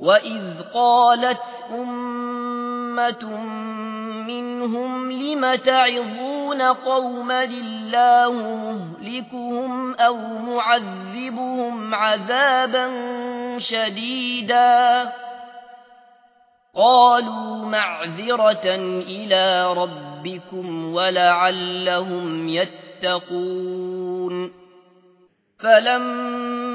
وإذ قالت أمة منهم لم تعظون قوما لله مهلكهم أو معذبهم عذابا شديدا قالوا معذرة إلى ربكم ولعلهم يتقون فلما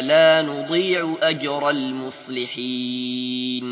لا نضيع أجر المصلحين